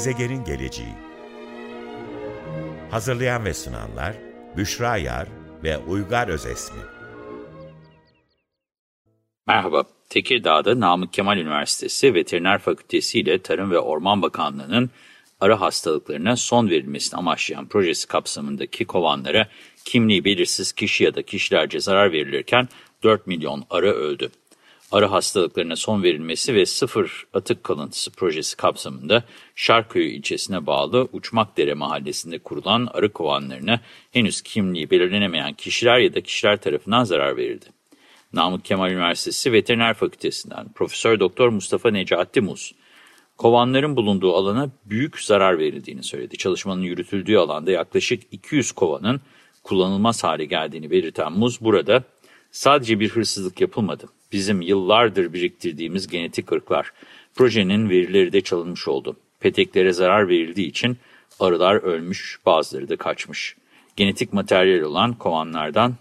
Gezegenin geleceği. Hazırlayan ve sunanlar Büşra Yar ve Uygar Özesmi. Merhaba, Tekirdağ'da Namık Kemal Üniversitesi Veteriner Fakültesi ile Tarım ve Orman Bakanlığı'nın arı hastalıklarına son verilmesini amaçlayan projesi kapsamındaki kovanlara kimliği belirsiz kişi ya da kişilerce zarar verilirken 4 milyon arı öldü. Arı hastalıklarına son verilmesi ve sıfır atık kalıntısı projesi kapsamında Şarköy ilçesine bağlı Uçmakdere mahallesinde kurulan arı kovanlarına henüz kimliği belirlenemeyen kişiler ya da kişiler tarafından zarar verildi. Namık Kemal Üniversitesi Veteriner Fakültesinden Profesör Doktor Mustafa Necati Muz, kovanların bulunduğu alana büyük zarar verildiğini söyledi. Çalışmanın yürütüldüğü alanda yaklaşık 200 kovanın kullanılmaz hale geldiğini belirten Muz burada sadece bir hırsızlık yapılmadı. Bizim yıllardır biriktirdiğimiz genetik ırklar, projenin verileri de çalınmış oldu. Peteklere zarar verildiği için arılar ölmüş, bazıları da kaçmış. Genetik materyal olan kovanlardan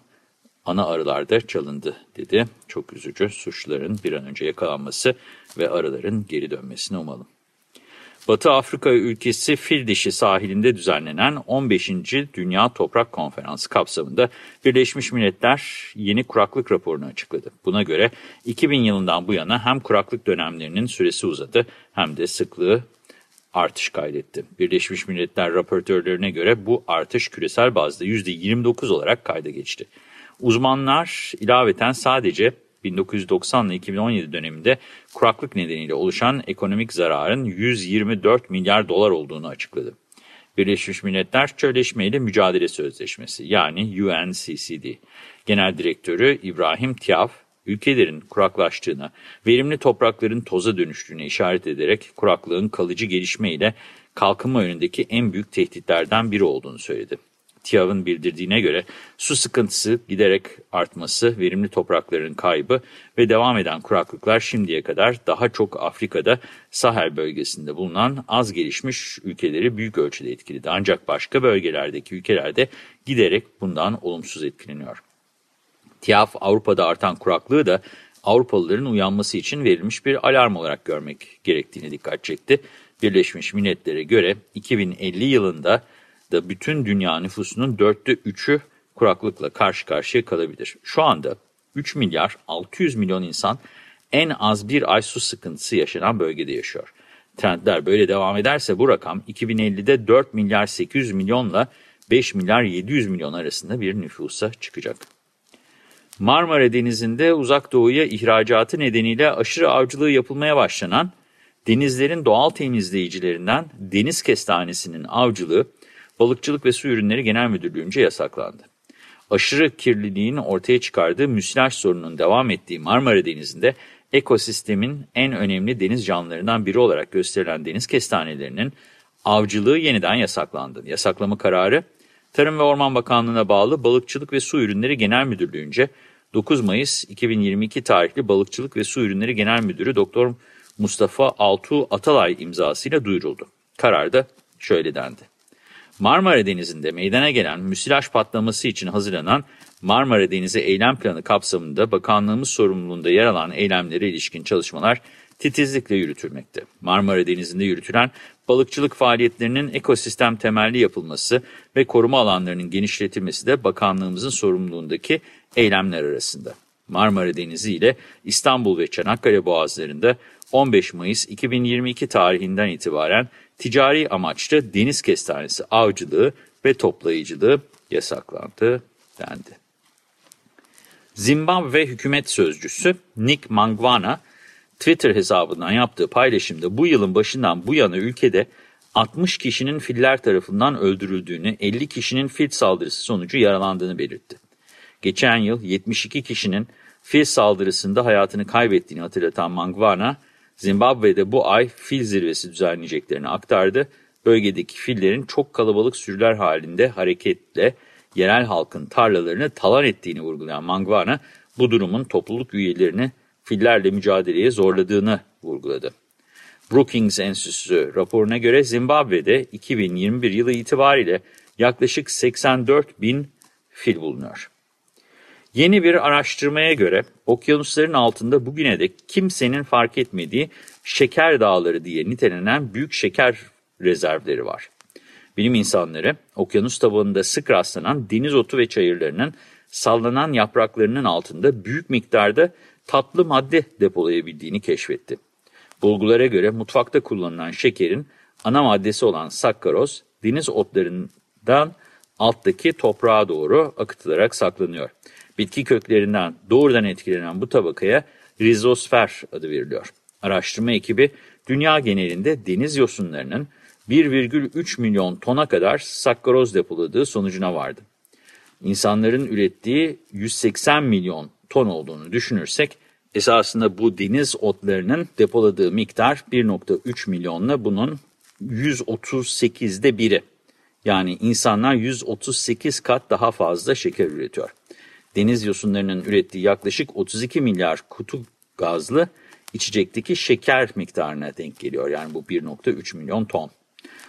ana arılar da çalındı dedi. Çok üzücü suçların bir an önce yakalanması ve arıların geri dönmesini umalım. Batı Afrika ülkesi Fil sahilinde düzenlenen 15. Dünya Toprak Konferansı kapsamında Birleşmiş Milletler yeni kuraklık raporunu açıkladı. Buna göre 2000 yılından bu yana hem kuraklık dönemlerinin süresi uzadı hem de sıklığı artış kaydetti. Birleşmiş Milletler raportörlerine göre bu artış küresel bazda %29 olarak kayda geçti. Uzmanlar ilaveten sadece 1990 ile 2017 döneminde kuraklık nedeniyle oluşan ekonomik zararın 124 milyar dolar olduğunu açıkladı. Birleşmiş Milletler Çölleşme ile Mücadele Sözleşmesi yani UNCCD Genel Direktörü İbrahim Tiaf, ülkelerin kuraklaştığına, verimli toprakların toza dönüştüğüne işaret ederek kuraklığın kalıcı gelişme ile kalkınma önündeki en büyük tehditlerden biri olduğunu söyledi. TİAV'ın bildirdiğine göre su sıkıntısı giderek artması, verimli toprakların kaybı ve devam eden kuraklıklar şimdiye kadar daha çok Afrika'da Sahel bölgesinde bulunan az gelişmiş ülkeleri büyük ölçüde etkiledi. Ancak başka bölgelerdeki ülkelerde giderek bundan olumsuz etkileniyor. TİAV Avrupa'da artan kuraklığı da Avrupalıların uyanması için verilmiş bir alarm olarak görmek gerektiğini dikkat çekti. Birleşmiş Milletler'e göre 2050 yılında da bütün dünya nüfusunun dörtte üçü kuraklıkla karşı karşıya kalabilir. Şu anda 3 milyar 600 milyon insan en az bir ay su sıkıntısı yaşanan bölgede yaşıyor. Trendler böyle devam ederse bu rakam 2050'de 4 milyar 800 milyonla 5 milyar 700 milyon arasında bir nüfusa çıkacak. Marmara Denizi'nde uzak doğuya ihracatı nedeniyle aşırı avcılığı yapılmaya başlanan denizlerin doğal temizleyicilerinden deniz kestanesinin avcılığı Balıkçılık ve Su Ürünleri Genel Müdürlüğü'nce yasaklandı. Aşırı kirliliğin ortaya çıkardığı müsilaj sorununun devam ettiği Marmara Denizi'nde ekosistemin en önemli deniz canlılarından biri olarak gösterilen deniz kestanelerinin avcılığı yeniden yasaklandı. Yasaklama kararı Tarım ve Orman Bakanlığı'na bağlı Balıkçılık ve Su Ürünleri Genel Müdürlüğü'nce 9 Mayıs 2022 tarihli Balıkçılık ve Su Ürünleri Genel Müdürü Doktor Mustafa Altuğ Atalay imzasıyla duyuruldu. Kararda şöyle dendi. Marmara Denizi'nde meydana gelen müsilaj patlaması için hazırlanan Marmara Denizi Eylem Planı kapsamında bakanlığımız sorumluluğunda yer alan eylemlere ilişkin çalışmalar titizlikle yürütülmekte. Marmara Denizi'nde yürütülen balıkçılık faaliyetlerinin ekosistem temelli yapılması ve koruma alanlarının genişletilmesi de bakanlığımızın sorumluluğundaki eylemler arasında. Marmara Denizi ile İstanbul ve Çanakkale boğazlarında 15 Mayıs 2022 tarihinden itibaren ticari amaçlı deniz kestanesi avcılığı ve toplayıcılığı yasaklandı dendi. Zimbabwe hükümet sözcüsü Nick Mangwana Twitter hesabından yaptığı paylaşımda bu yılın başından bu yana ülkede 60 kişinin filler tarafından öldürüldüğünü, 50 kişinin fil saldırısı sonucu yaralandığını belirtti. Geçen yıl 72 kişinin fil saldırısında hayatını kaybettiğini hatırlatan Mangwana, Zimbabwe'de bu ay fil zirvesi düzenleyeceklerini aktardı. Bölgedeki fillerin çok kalabalık sürüler halinde hareketle yerel halkın tarlalarını talan ettiğini vurgulayan Mangwana, bu durumun topluluk üyelerini fillerle mücadeleye zorladığını vurguladı. Brookings Enstitüsü raporuna göre Zimbabwe'de 2021 yılı itibariyle yaklaşık 84 bin fil bulunuyor. Yeni bir araştırmaya göre okyanusların altında bugüne dek kimsenin fark etmediği şeker dağları diye nitelenen büyük şeker rezervleri var. Bilim insanları okyanus tabanında sık rastlanan deniz otu ve çayırlarının sallanan yapraklarının altında büyük miktarda tatlı madde depolayabildiğini keşfetti. Bulgulara göre mutfakta kullanılan şekerin ana maddesi olan sakkaroz deniz otlarından alttaki toprağa doğru akıtılarak saklanıyor. Bitki köklerinden doğrudan etkilenen bu tabakaya rizosfer adı veriliyor. Araştırma ekibi dünya genelinde deniz yosunlarının 1,3 milyon tona kadar sakkaroz depoladığı sonucuna vardı. İnsanların ürettiği 180 milyon ton olduğunu düşünürsek, esasında bu deniz otlarının depoladığı miktar 1,3 milyonla bunun 138'de biri. Yani insanlar 138 kat daha fazla şeker üretiyor. Deniz yosunlarının ürettiği yaklaşık 32 milyar kutu gazlı içecekteki şeker miktarına denk geliyor. Yani bu 1,3 milyon ton.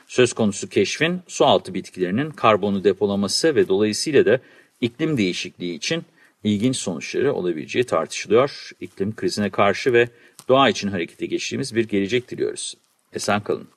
Söz konusu keşfin sualtı bitkilerinin karbonu depolaması ve dolayısıyla da iklim değişikliği için ilginç sonuçları olabileceği tartışılıyor. İklim krizine karşı ve doğa için harekete geçtiğimiz bir gelecek diliyoruz. Esen kalın.